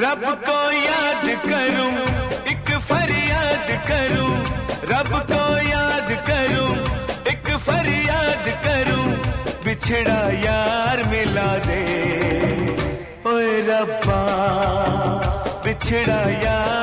रब को याद करूँ, एक फरियाद करूँ, रब को याद करूँ, एक फरियाद करूँ, बिछड़ा यार मिला दे। ओए रब्बा, बिछड़ा यार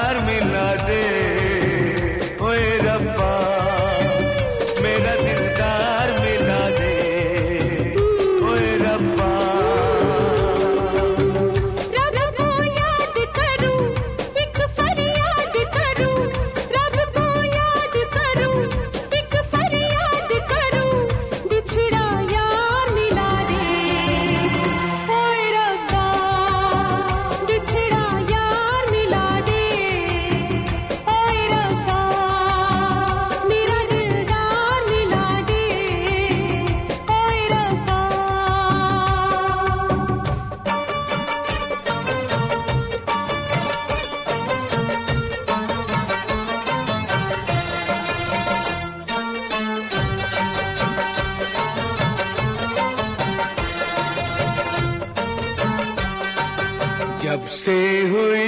जब से हुई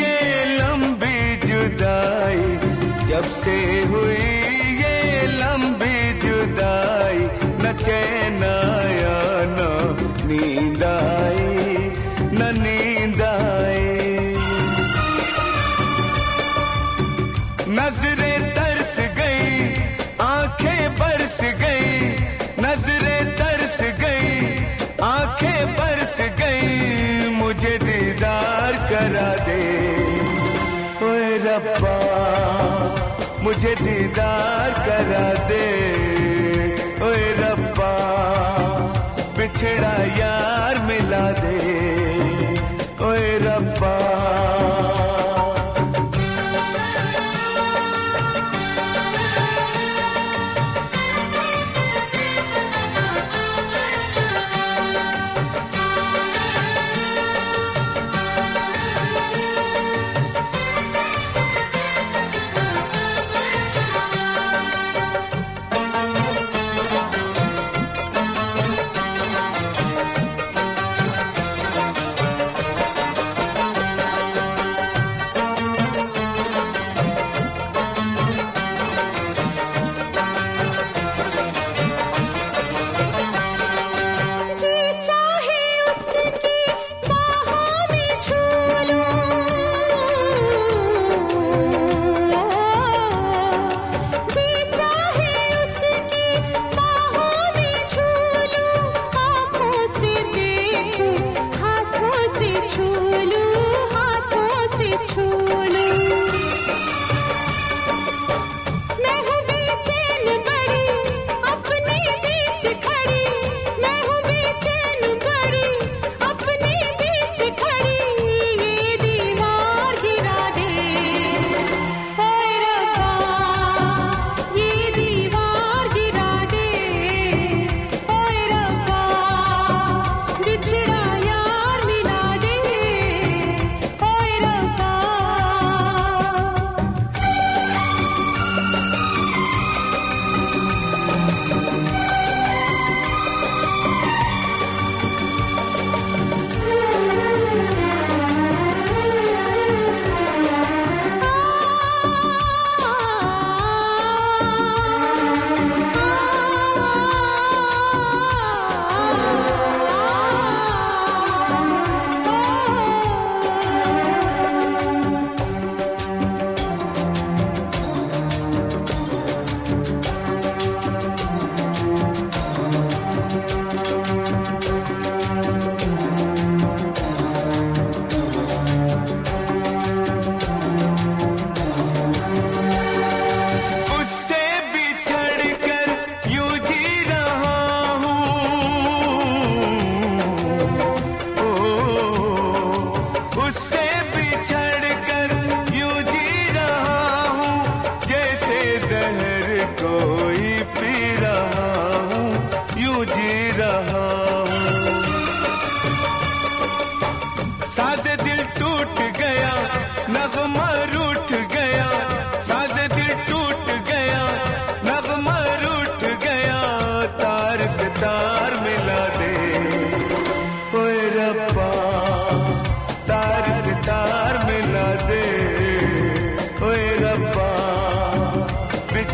ये लंबी जुदाई, जब से हुई ये लंबी जुदाई न चैन आया न नींद आई न नींद आई नजरे तरस गई, आँखें बरस गई, नजरे तरस गई, आँखें मुझे दीदार करा दे। ओए रब्बा बिछड़ा यार मिला दे।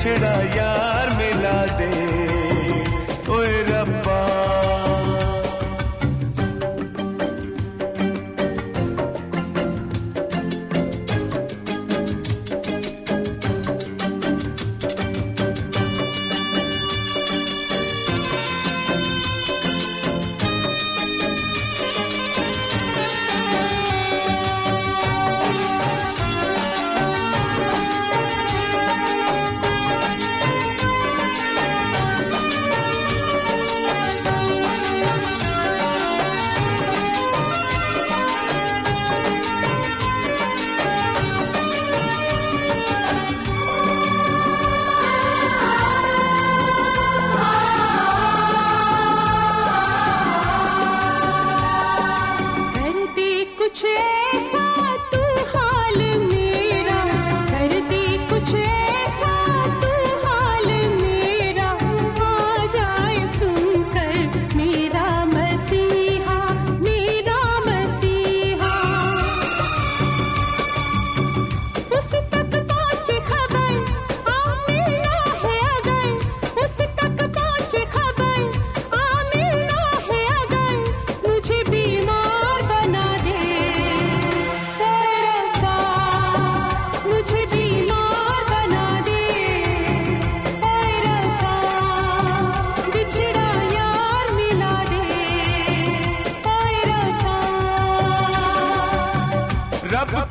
बिछड़ा यार मिला दे।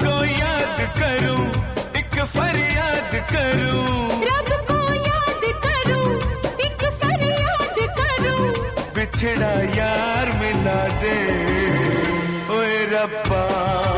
को याद करूँ एक फरियाद करूँ। रब को याद करूँ एक फरियाद करूँ। बिछड़ा यार मिला दे ओए रब्बा।